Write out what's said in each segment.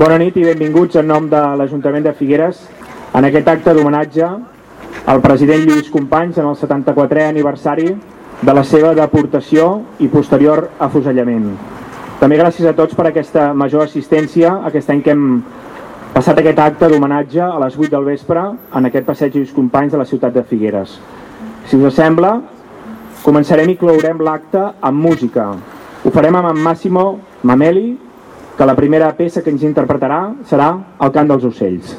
Bona nit i benvinguts en nom de l'Ajuntament de Figueres en aquest acte d'homenatge al president Lluís Companys en el 74è aniversari de la seva deportació i posterior afusellament. També gràcies a tots per aquesta major assistència aquest any que hem passat aquest acte d'homenatge a les 8 del vespre en aquest passeig Lluís Companys de la ciutat de Figueres. Si us sembla, començarem i clourem l'acte amb música. Ho farem amb en Massimo Mameli, que la primera peça que ens interpretarà serà El cant dels ocells.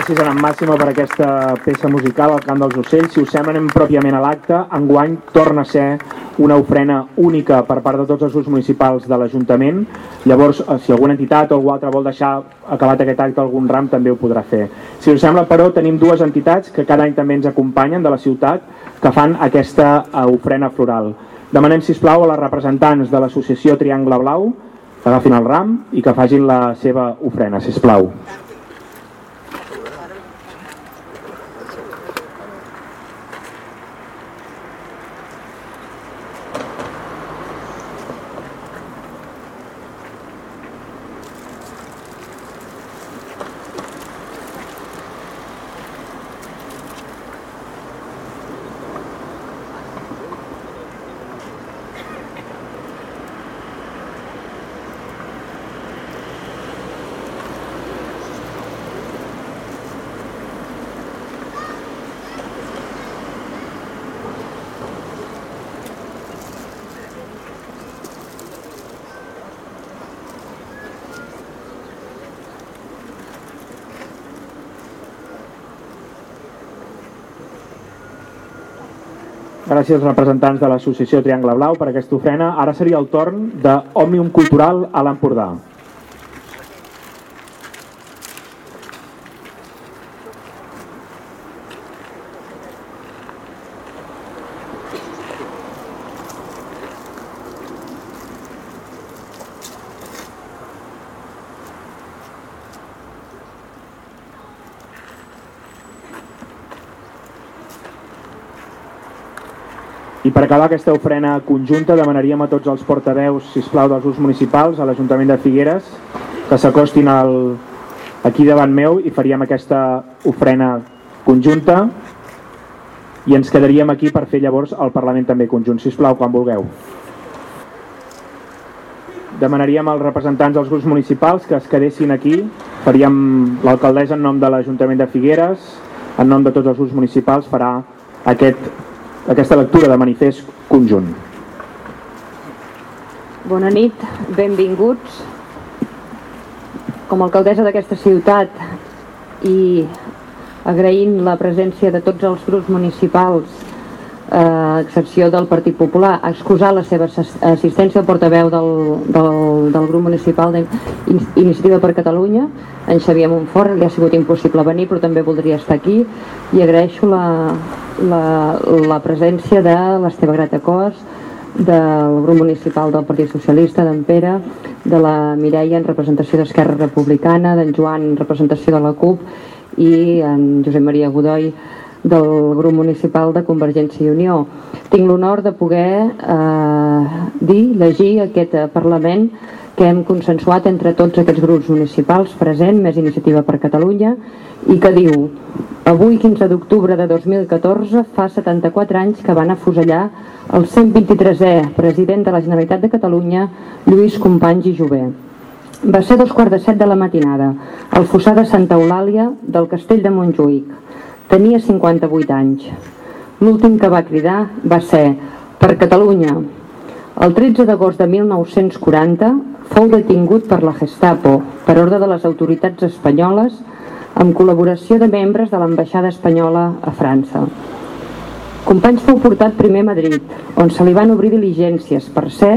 Gràcies a en Màximo per aquesta peça musical, El cant dels ocells. Si us sembla, anem pròpiament a l'acte. Enguany torna a ser una ofrena única per part de tots els grups municipals de l'Ajuntament. Llavors, eh, si alguna entitat o algú altre vol deixar acabat aquest acte algun ram, també ho podrà fer. Si us sembla, però, tenim dues entitats que cada any també ens acompanyen de la ciutat que fan aquesta eh, ofrena floral. Demanem, si plau a les representants de l'associació Triangle Blau que agafin el ram i que facin la seva ofrena, si plau. Gràcies representants de l'associació Triangle Blau per aquesta ofrena. Ara seria el torn de Òmnium Cultural a l'Empordà. Per acabar aquesta ofrena conjunta demanaríem a tots els portaveus, si plau dels grups municipals, a l'Ajuntament de Figueres, que s'acostin al... aquí davant meu i faríem aquesta ofrena conjunta i ens quedaríem aquí per fer llavors el Parlament també conjunt. Si plau, quan vulgueu. Demanaríem als representants dels grups municipals que es quedessin aquí. Faríem l'alcaldessa en nom de l'Ajuntament de Figueres, en nom de tots els grups municipals, farà aquest aquesta lectura de manifest conjunt. Bona nit, benvinguts. Com a alcaldessa d'aquesta ciutat i agraint la presència de tots els grups municipals a excepció del Partit Popular, ha excusat la seva assistència al portaveu del, del, del grup municipal d'Iniciativa per Catalunya, en Xavier Montfort, li ha sigut impossible venir, però també voldria estar aquí, i agraeixo la, la, la presència de l'Esteve Gratacós, del grup municipal del Partit Socialista, d'en Pere, de la Mireia en representació d'Esquerra Republicana, d'en Joan en representació de la CUP i en Josep Maria Godoy del grup municipal de Convergència i Unió. Tinc l'honor de poder eh, dir, llegir aquest eh, Parlament que hem consensuat entre tots aquests grups municipals present, més Iniciativa per Catalunya, i que diu Avui, 15 d'octubre de 2014, fa 74 anys que van afusellar el 123è president de la Generalitat de Catalunya, Lluís Companys i Jové. Va ser dos quarts de set de la matinada, al fossar de Santa Eulàlia del castell de Montjuïc. Tenia 58 anys. L'últim que va cridar va ser per Catalunya. El 13 d'agost de 1940 fou detingut per la Gestapo per ordre de les autoritats espanyoles amb col·laboració de membres de l'ambaixada espanyola a França. Companys fou portat primer a Madrid, on se li van obrir diligències per ser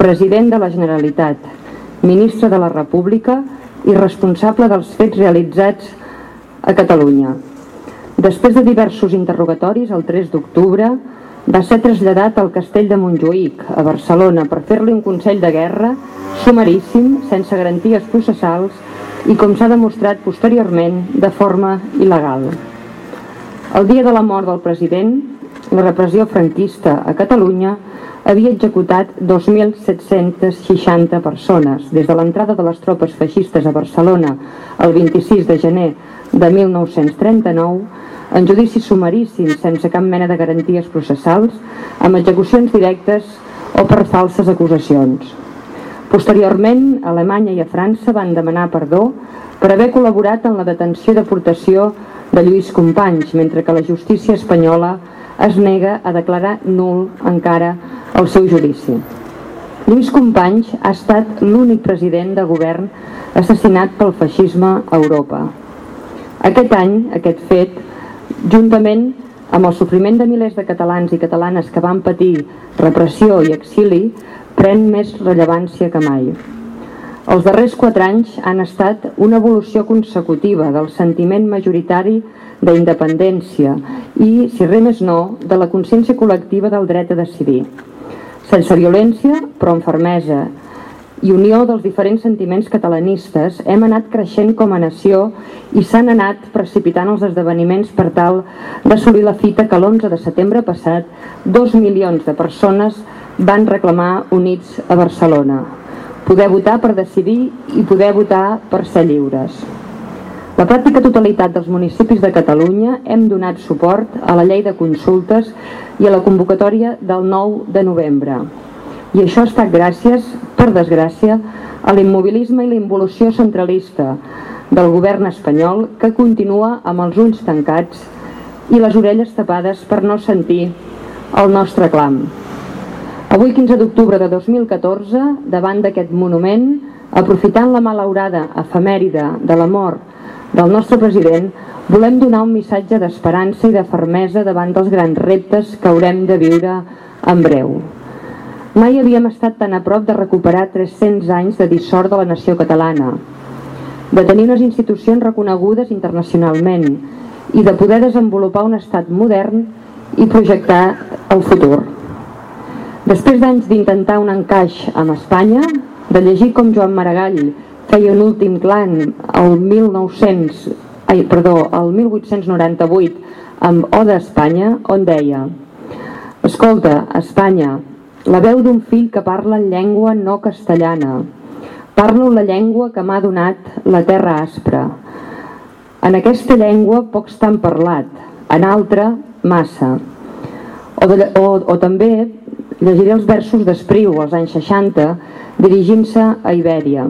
president de la Generalitat, ministre de la República i responsable dels fets realitzats a Catalunya. Després de diversos interrogatoris, el 3 d'octubre, va ser traslladat al castell de Montjuïc, a Barcelona, per fer-li un consell de guerra sumaríssim, sense garanties processals i com s'ha demostrat posteriorment de forma il·legal. El dia de la mort del president, la repressió franquista a Catalunya havia executat 2.760 persones des de l'entrada de les tropes feixistes a Barcelona el 26 de gener de 1939 en judicis sumaríssims sense cap mena de garanties processals, amb execucions directes o per falses acusacions. Posteriorment, Alemanya i a França van demanar perdó per haver col·laborat en la detenció i deportació de Lluís Companys, mentre que la justícia espanyola es nega a declarar nul encara el seu judici. Lluís Companys ha estat l'únic president de govern assassinat pel feixisme a Europa. Aquest any, aquest fet, juntament amb el sofriment de milers de catalans i catalanes que van patir repressió i exili, pren més rellevància que mai. Els darrers quatre anys han estat una evolució consecutiva del sentiment majoritari d'independència i, si res més no, de la consciència col·lectiva del dret a decidir. Sense violència, però amb fermesa, i unió dels diferents sentiments catalanistes, hem anat creixent com a nació i s'han anat precipitant els esdeveniments per tal d'assolir la fita que l'11 de setembre passat dos milions de persones van reclamar units a Barcelona. Poder votar per decidir i poder votar per ser lliures. La pràctica totalitat dels municipis de Catalunya hem donat suport a la llei de consultes i a la convocatòria del 9 de novembre. I això ha estat gràcies, per desgràcia, a l'immobilisme i la involució centralista del govern espanyol que continua amb els ulls tancats i les orelles tapades per no sentir el nostre clam. Avui, 15 d'octubre de 2014, davant d'aquest monument, aprofitant la malaurada efemèride de la mort del nostre president, volem donar un missatge d'esperança i de fermesa davant dels grans reptes que haurem de viure en breu. Mai havíem estat tan a prop de recuperar 300 anys de dissort de la nació catalana, de tenir unes institucions reconegudes internacionalment i de poder desenvolupar un estat modern i projectar el futur. Després d'anys d'intentar un encaix amb Espanya, de llegir com Joan Maragall feia un últim clan el 1900, ai, perdó, el 1898 amb O d'Espanya, on deia Escolta, Espanya, la veu d'un fill que parla en llengua no castellana. Parlo la llengua que m'ha donat la terra aspra. En aquesta llengua pocs t'han parlat, en altra, massa. O, de, o, o també Llegiré els versos d'Espriu, als anys 60, dirigint-se a Ibèria.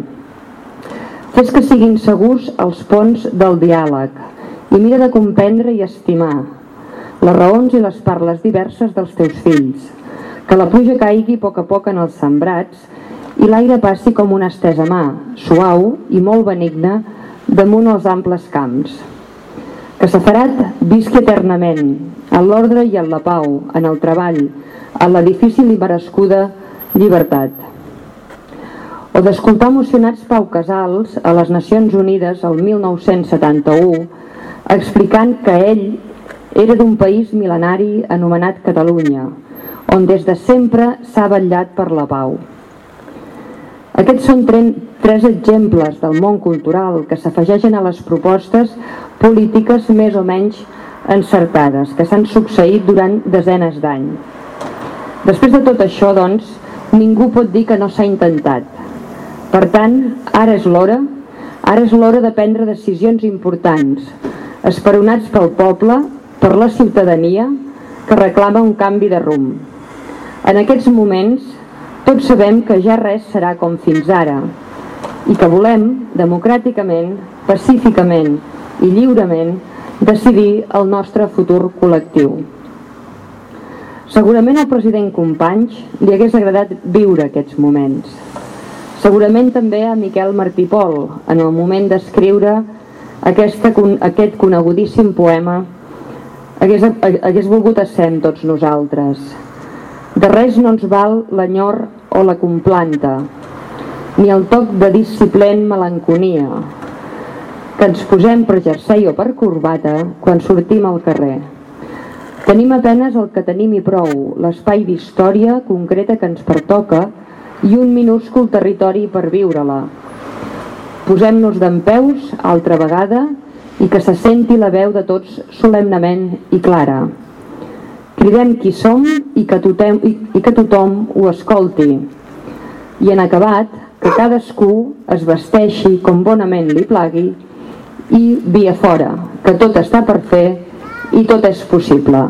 Fes que siguin segurs els ponts del diàleg i mira de comprendre i estimar les raons i les parles diverses dels teus fills, que la pluja caigui a poc a poc en els sembrats i l'aire passi com una estesa mà, suau i molt benigne, damunt els amples camps. Que Safarat visqui eternament, en l'ordre i en la pau, en el treball, a la difícil i merescuda llibertat. O d'escoltar emocionats Pau Casals a les Nacions Unides el 1971 explicant que ell era d'un país mil·lenari anomenat Catalunya, on des de sempre s'ha vetllat per la pau. Aquests són tres exemples del món cultural que s'afegeixen a les propostes polítiques més o menys encertades que s'han succeït durant desenes d'anys. Després de tot això, doncs, ningú pot dir que no s'ha intentat. Per tant, ara és l'hora, ara és l'hora de prendre decisions importants, esperonats pel poble, per la ciutadania, que reclama un canvi de rumb. En aquests moments, tots sabem que ja res serà com fins ara i que volem, democràticament, pacíficament i lliurement, decidir el nostre futur col·lectiu. Segurament al president Companys li hagués agradat viure aquests moments. Segurament també a Miquel Martí Pol, en el moment d'escriure aquest conegudíssim poema hagués, hagués volgut ser amb tots nosaltres. De res no ens val l'enyor o la complanta, ni el toc de disciplent melanconia, que ens posem per jersei o per corbata quan sortim al carrer. Tenim apenes el que tenim i prou, l'espai d'història concreta que ens pertoca i un minúscul territori per viure-la. Posem-nos d'en peus, altra vegada, i que se senti la veu de tots solemnament i clara. Cridem qui som i que tothom, i, i que tothom ho escolti. I en acabat, que cadascú es vesteixi com bonament li plagui i via fora, que tot està per fer i tot és possible.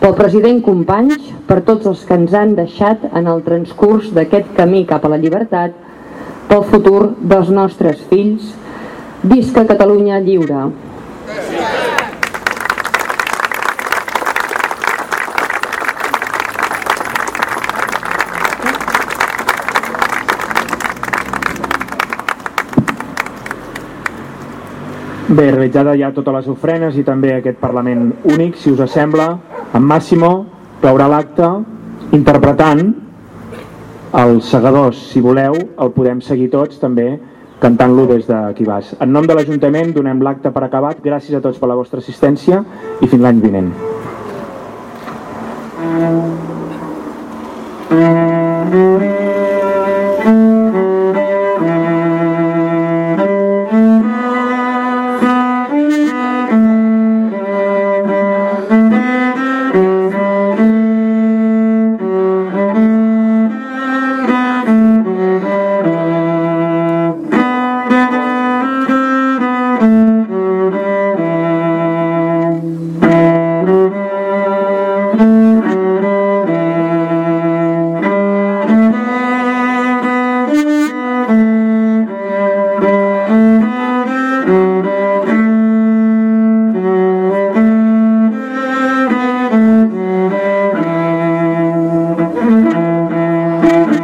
Pel president Companys, per tots els que ens han deixat en el transcurs d'aquest camí cap a la llibertat, pel futur dels nostres fills, Visca Catalunya lliure! Bé, realitzada ja totes les ofrenes i també aquest Parlament únic, si us sembla, en Màximo veurà l'acte interpretant els segadors, si voleu, el podem seguir tots també cantant-lo des d'aquí baix. En nom de l'Ajuntament donem l'acte per acabat. Gràcies a tots per la vostra assistència i fins l'any vinent. Mm-hmm.